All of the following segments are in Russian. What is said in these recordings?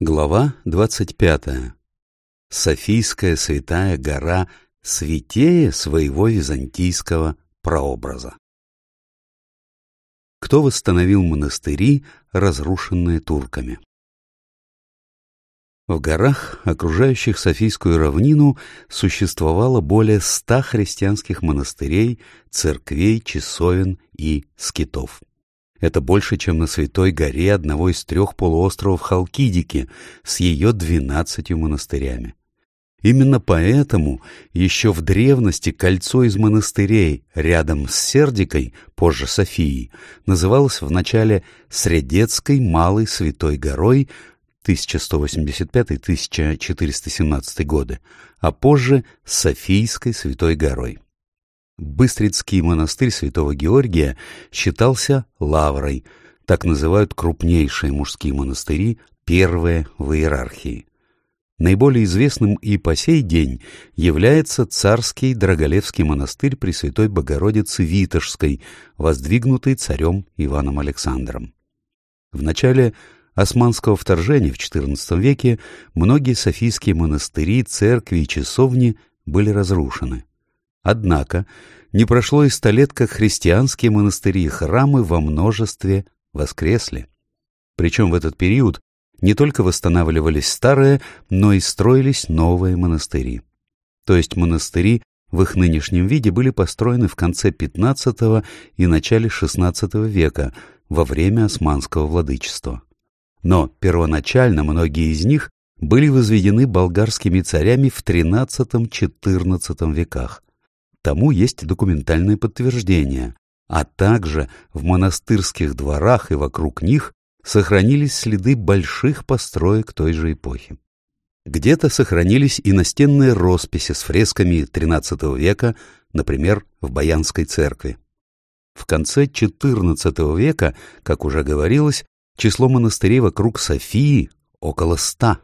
Глава 25. Софийская святая гора святее своего византийского прообраза. Кто восстановил монастыри, разрушенные турками? В горах, окружающих Софийскую равнину, существовало более ста христианских монастырей, церквей, часовен и скитов. Это больше, чем на Святой горе одного из трех полуостровов Халкидики с ее двенадцатью монастырями. Именно поэтому еще в древности кольцо из монастырей рядом с Сердикой, позже Софией, называлось вначале Средецкой Малой Святой горой 1185-1417 годы, а позже Софийской Святой горой. Быстрицкий монастырь святого Георгия считался лаврой, так называют крупнейшие мужские монастыри, первые в иерархии. Наиболее известным и по сей день является царский Драголевский монастырь Пресвятой Богородицы Витошской, воздвигнутый царем Иваном Александром. В начале османского вторжения в XIV веке многие софийские монастыри, церкви и часовни были разрушены. Однако не прошло и ста лет, как христианские монастыри и храмы во множестве воскресли. Причем в этот период не только восстанавливались старые, но и строились новые монастыри. То есть монастыри в их нынешнем виде были построены в конце XV и начале XVI века, во время османского владычества. Но первоначально многие из них были возведены болгарскими царями в XIII-XIV веках. Тому есть документальное подтверждение, а также в монастырских дворах и вокруг них сохранились следы больших построек той же эпохи. Где-то сохранились и настенные росписи с фресками XIII века, например, в Баянской церкви. В конце XIV века, как уже говорилось, число монастырей вокруг Софии около ста.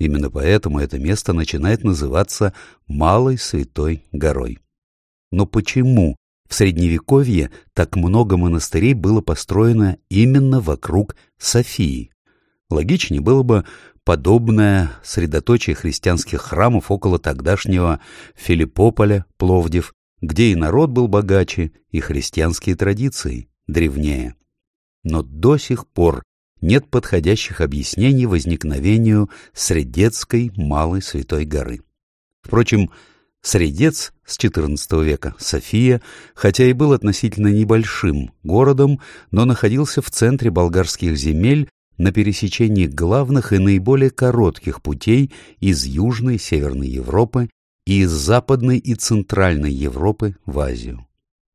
Именно поэтому это место начинает называться Малой Святой горой. Но почему в Средневековье так много монастырей было построено именно вокруг Софии? Логичнее было бы подобное средоточие христианских храмов около тогдашнего Филиппополя, Пловдив, где и народ был богаче, и христианские традиции древнее. Но до сих пор нет подходящих объяснений возникновению Средецкой Малой Святой горы. Впрочем, Средец с XIV века, София, хотя и был относительно небольшим городом, но находился в центре болгарских земель на пересечении главных и наиболее коротких путей из Южной Северной Европы и из Западной и Центральной Европы в Азию.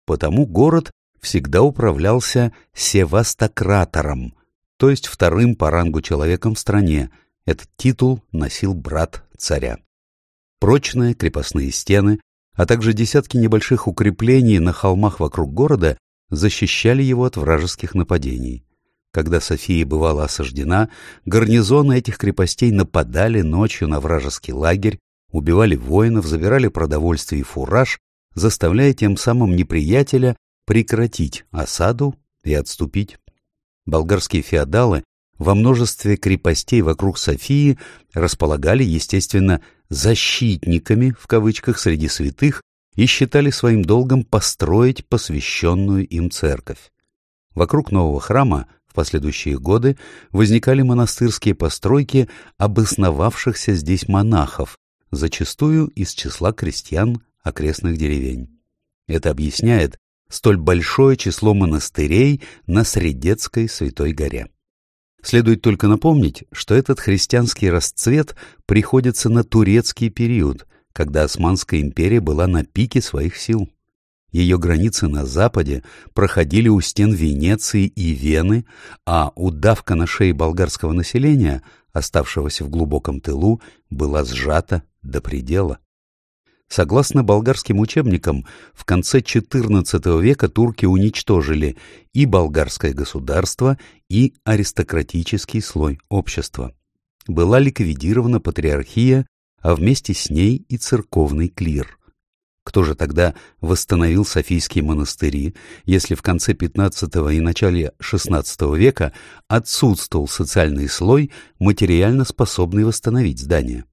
Потому город всегда управлялся севастократором, то есть вторым по рангу человеком в стране. Этот титул носил брат царя. Прочные крепостные стены, а также десятки небольших укреплений на холмах вокруг города защищали его от вражеских нападений. Когда София бывала осаждена, гарнизоны этих крепостей нападали ночью на вражеский лагерь, убивали воинов, забирали продовольствие и фураж, заставляя тем самым неприятеля прекратить осаду и отступить. Болгарские феодалы во множестве крепостей вокруг Софии располагали, естественно, «защитниками» в кавычках среди святых и считали своим долгом построить посвященную им церковь. Вокруг нового храма в последующие годы возникали монастырские постройки обосновавшихся здесь монахов, зачастую из числа крестьян окрестных деревень. Это объясняет столь большое число монастырей на Средецкой Святой горе. Следует только напомнить, что этот христианский расцвет приходится на турецкий период, когда Османская империя была на пике своих сил. Ее границы на западе проходили у стен Венеции и Вены, а удавка на шее болгарского населения, оставшегося в глубоком тылу, была сжата до предела. Согласно болгарским учебникам, в конце XIV века турки уничтожили и болгарское государство, и аристократический слой общества. Была ликвидирована патриархия, а вместе с ней и церковный клир. Кто же тогда восстановил Софийские монастыри, если в конце XV и начале XVI века отсутствовал социальный слой, материально способный восстановить здания?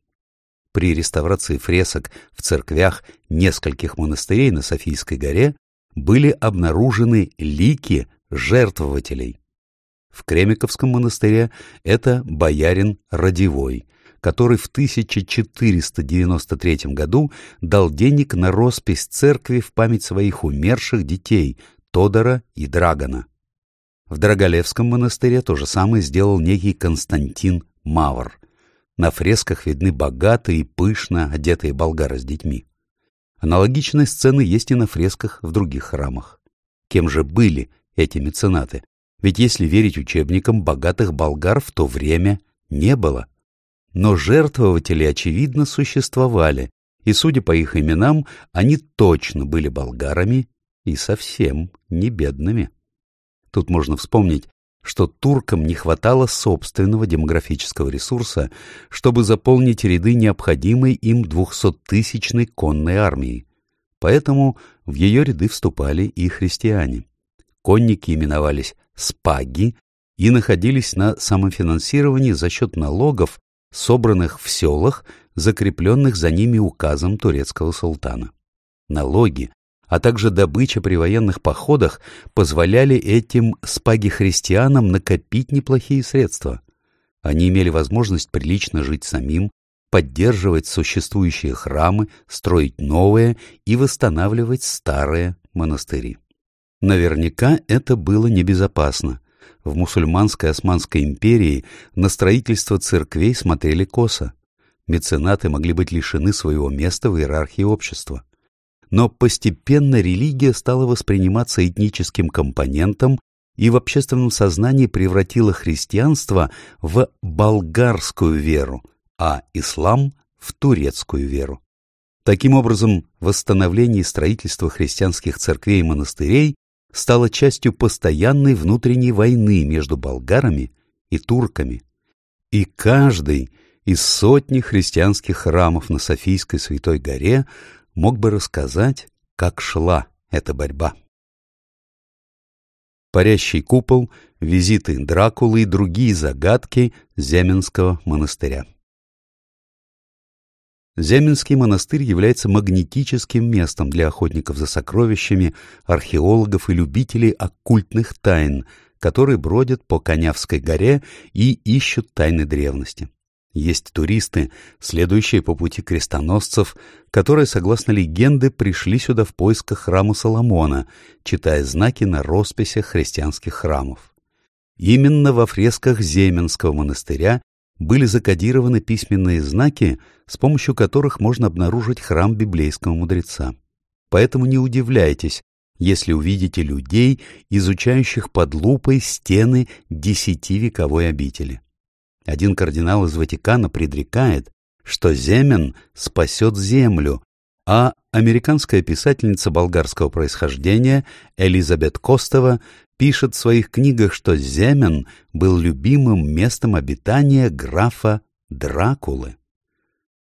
При реставрации фресок в церквях нескольких монастырей на Софийской горе были обнаружены лики жертвователей. В Кремиковском монастыре это боярин Радивой, который в 1493 году дал денег на роспись церкви в память своих умерших детей Тодора и Драгона. В Драголевском монастыре то же самое сделал некий Константин Мавр. На фресках видны богатые и пышно одетые болгары с детьми. Аналогичные сцены есть и на фресках в других храмах. Кем же были эти меценаты? Ведь если верить учебникам, богатых болгар в то время не было. Но жертвователи, очевидно, существовали, и, судя по их именам, они точно были болгарами и совсем не бедными. Тут можно вспомнить, что туркам не хватало собственного демографического ресурса, чтобы заполнить ряды необходимой им двухсоттысячной конной армии. Поэтому в ее ряды вступали и христиане. Конники именовались спаги и находились на самофинансировании за счет налогов, собранных в селах, закрепленных за ними указом турецкого султана. Налоги, а также добыча при военных походах позволяли этим спаги-христианам накопить неплохие средства. Они имели возможность прилично жить самим, поддерживать существующие храмы, строить новые и восстанавливать старые монастыри. Наверняка это было небезопасно. В мусульманской Османской империи на строительство церквей смотрели косо. Меценаты могли быть лишены своего места в иерархии общества. Но постепенно религия стала восприниматься этническим компонентом и в общественном сознании превратила христианство в болгарскую веру, а ислам — в турецкую веру. Таким образом, восстановление и строительство христианских церквей и монастырей стало частью постоянной внутренней войны между болгарами и турками. И каждый из сотни христианских храмов на Софийской Святой Горе мог бы рассказать, как шла эта борьба. Парящий купол, визиты Дракулы и другие загадки Земенского монастыря. Земинский монастырь является магнетическим местом для охотников за сокровищами, археологов и любителей оккультных тайн, которые бродят по Конявской горе и ищут тайны древности. Есть туристы, следующие по пути крестоносцев, которые, согласно легенде, пришли сюда в поисках храма Соломона, читая знаки на росписях христианских храмов. Именно во фресках Земенского монастыря были закодированы письменные знаки, с помощью которых можно обнаружить храм библейского мудреца. Поэтому не удивляйтесь, если увидите людей, изучающих под лупой стены десятивековой обители. Один кардинал из Ватикана предрекает, что Земен спасет землю, а американская писательница болгарского происхождения Элизабет Костова пишет в своих книгах, что Земен был любимым местом обитания графа Дракулы.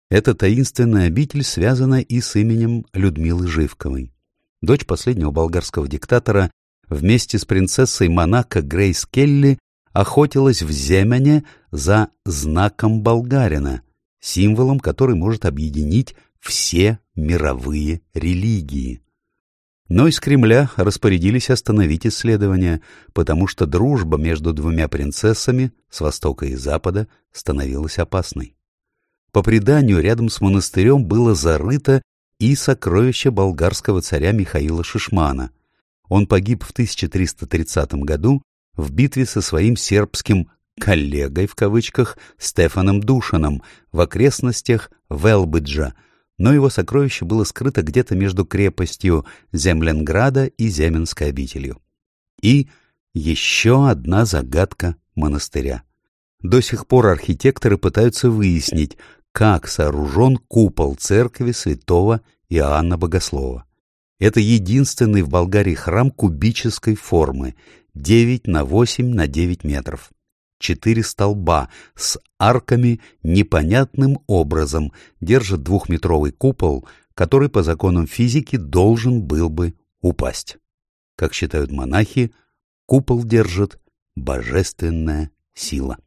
Эта таинственная обитель связана и с именем Людмилы Живковой. Дочь последнего болгарского диктатора вместе с принцессой Монако Грейс Келли охотилась в Земене за знаком болгарина, символом, который может объединить все мировые религии. Но из Кремля распорядились остановить исследования, потому что дружба между двумя принцессами с востока и запада становилась опасной. По преданию, рядом с монастырем было зарыто и сокровище болгарского царя Михаила Шишмана. Он погиб в 1330 году в битве со своим сербским «коллегой» в кавычках Стефаном Душаном в окрестностях Велбыджа, но его сокровище было скрыто где-то между крепостью Земленграда и Земенской обителью. И еще одна загадка монастыря. До сих пор архитекторы пытаются выяснить, как сооружен купол церкви святого Иоанна Богослова. Это единственный в Болгарии храм кубической формы, 9 на 8 на 9 метров четыре столба с арками непонятным образом держат двухметровый купол, который по законам физики должен был бы упасть. Как считают монахи, купол держит божественная сила.